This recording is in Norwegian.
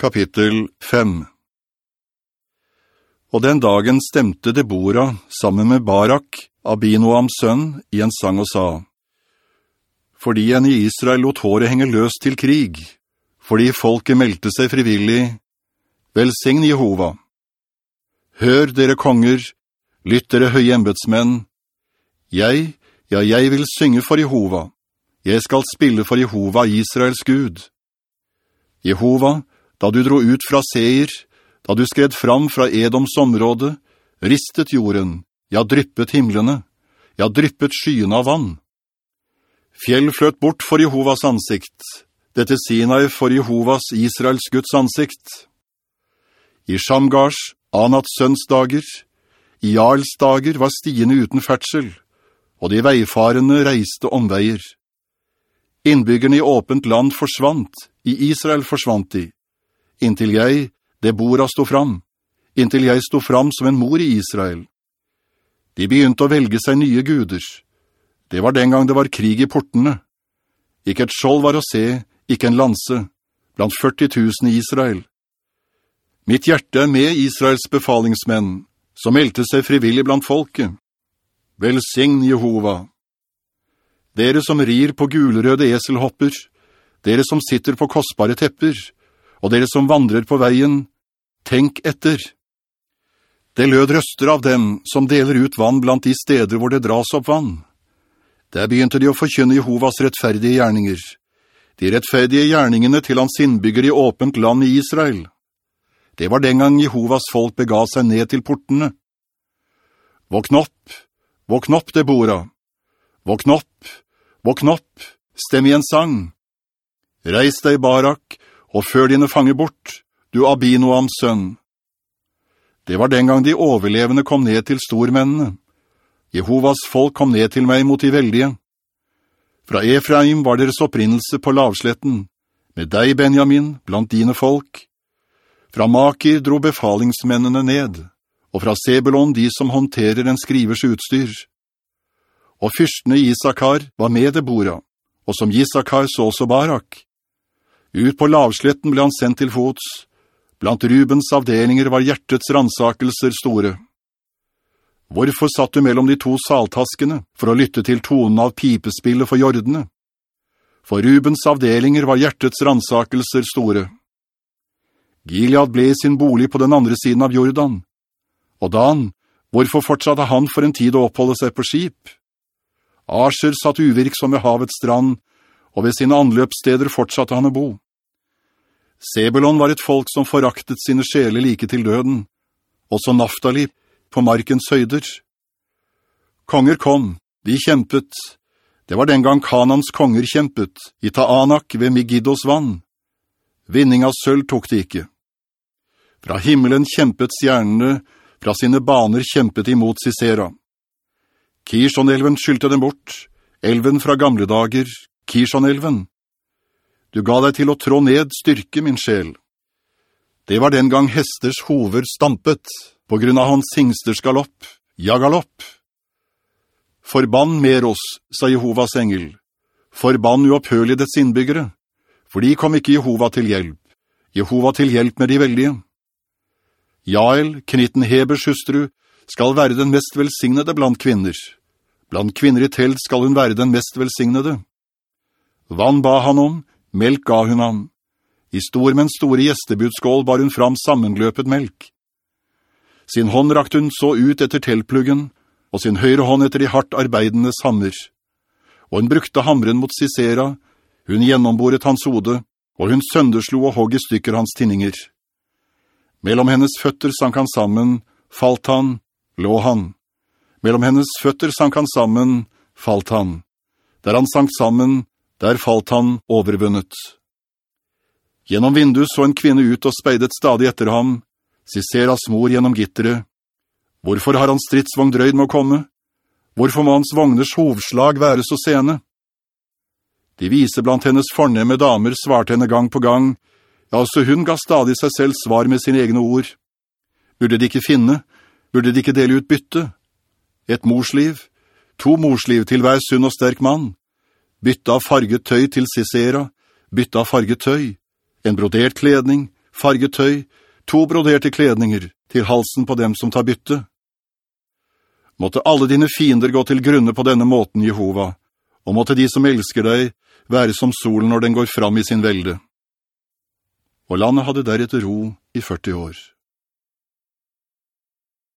Kapittel 5 Og den dagen stemte Deborah sammen med Barak, Abinoams sønn, i en sang og sa, «Fordi en i Israel lot håret henge løs til krig, fordi folket meldte seg frivillig, velsign Jehova. Hør dere konger, lytt dere høye embedsmenn. Jeg, ja, jeg vil synge for Jehova. Jeg skal spille for Jehova, Israels Gud. Jehova, da du dro ut fra Seir, da du skred fram fra Edoms område, ristet jorden, ja, dryppet himmelene, ja, dryppet skyene av vann. Fjell fløt bort for Jehovas ansikt, dette Sinai for Jehovas Israels Guds ansikt. I Shamgars, Anats sønns dager, i Jarls dager var stiene uten ferdsel, og de veifarende reiste omveier. Innbyggerne i åpent land forsvant, i Israel forsvant de, inntil jeg, Deborah, stod fram, inntil jeg stod fram som en mor i Israel. De begynte å velge seg nye guder. Det var den gang det var krig i portene. Ikke et skjold var å se, ikke en lanse, blant 40 000 i Israel. Mitt hjerte er med Israels befalingsmenn, som meldte seg frivillig blant folket. Velsign Jehova. Dere som rir på gulrøde eselhopper, dere som sitter på kostbare tepper, og dere som vandrer på veien, tenk etter. Det lød røster av dem som deler ut vann blant de steder hvor det dras opp vann. Der begynte de å forkynne Jehovas rettferdige gjerninger, de rettferdige gjerningene til hans innbygger i åpent land i Israel. Det var den gang Jehovas folk bega seg ned til portene. Våkn opp, våkn opp, Deborah. Våkn opp, våkn opp, stem i en sang. Reis deg, Barak, og før dine fanger bort, du Abinoams sønn. Det var den gang de overlevende kom ned til stormennene. Jehovas folk kom ned til meg mot de veldige. Fra Efraim var deres opprinnelse på lavsletten, med deg, Benjamin, blant dine folk. Fra Makir dro befalingsmennene ned, og fra Sebelon de som håndterer en skrivers utstyr. Og fyrstene Isakar var med Deborah, og som Isakar så også Barak. Ut på lavsletten ble han sendt til fots. Blant Rubens avdelinger var hjertets ransakelser store. Hvorfor satt du mellom de to saltaskene for å lytte til tonen av pipespillet for jordene? For Rubens avdelinger var hjertets ransakelser store. Gilead ble sin bolig på den andre siden av Jordan. Og Dan, hvorfor fortsatte han for en tid å oppholde seg på skip? Asher satt uvirksom ved havets strand, og ved sine anløpssteder fortsatte han å bo. Sebulon var et folk som foraktet sine sjeler like til døden, også Naftali på markens høyder. Konger kom, de kjempet. Det var den gang Kanans konger kjempet, i Taanak ved Megiddos vann. Vinning av sølv tok de ikke. Fra himmelen kjempet stjernene, fra sine baner kjempet imot Sisera. Kirson-elven skyldte dem bort, elven fra gamle dager, Kishon-elven. Du ga deg til å trå ned styrke, min sjel. Det var den gang hesters hover stampet, på grunn av hans hingsters galopp, ja galopp. Forbann mer oss, sa Jehovas engel. Forbann uopphørlig dets innbyggere, for de kom ikke Jehova til hjelp. Jehova til hjelp med de veldige. Jael, knitten Hebers hustru, skal være den mest velsignede blant kvinner. Blant kvinner i telt skal hun være den mest velsignede. Vann ba han om, melk ga hun ham. I stor, men store gjestebudskål bar hun fram sammenløpet melk. Sin hånd rakt hun så ut etter teltpluggen, og sin høyre hånd etter de hardt arbeidendes hammer. Og hun brukte hamren mot Sisera, hun gjennomboret hans hode, og hun sønderslo og hogg i stykker hans tinninger. Mellom hennes føtter sank han sammen, falt han, lå han. Mellom hennes føtter sank han sammen, falt han. Der han sank sammen, der falt han overvunnet. Gjennom vinduet så en kvinne ut og speidet stadig etter ham. Siseras mor gjennom gittere. Hvorfor har hans stridsvogn drøyd med å komme? Hvorfor må hans vogners hovslag være så sene? De vise blant hennes fornemme damer svarte henne gang på gang. Ja, også hun ga stadig seg selv svar med sine egne ord. Burde de ikke finne? Burde de ikke dele ut bytte? Et morsliv? To morsliv til hver sunn og sterk mann? Bytte av farget tøy til Sisera, bytte av farget tøy, en brodert kledning, farget tøy, to broderte kledninger til halsen på dem som tar bytte. Måtte alle dine fiender gå til grunne på denne måten, Jehova, og måtte de som elsker deg være som solen når den går fram i sin velde. Og landet hadde deretter ro i 40 år.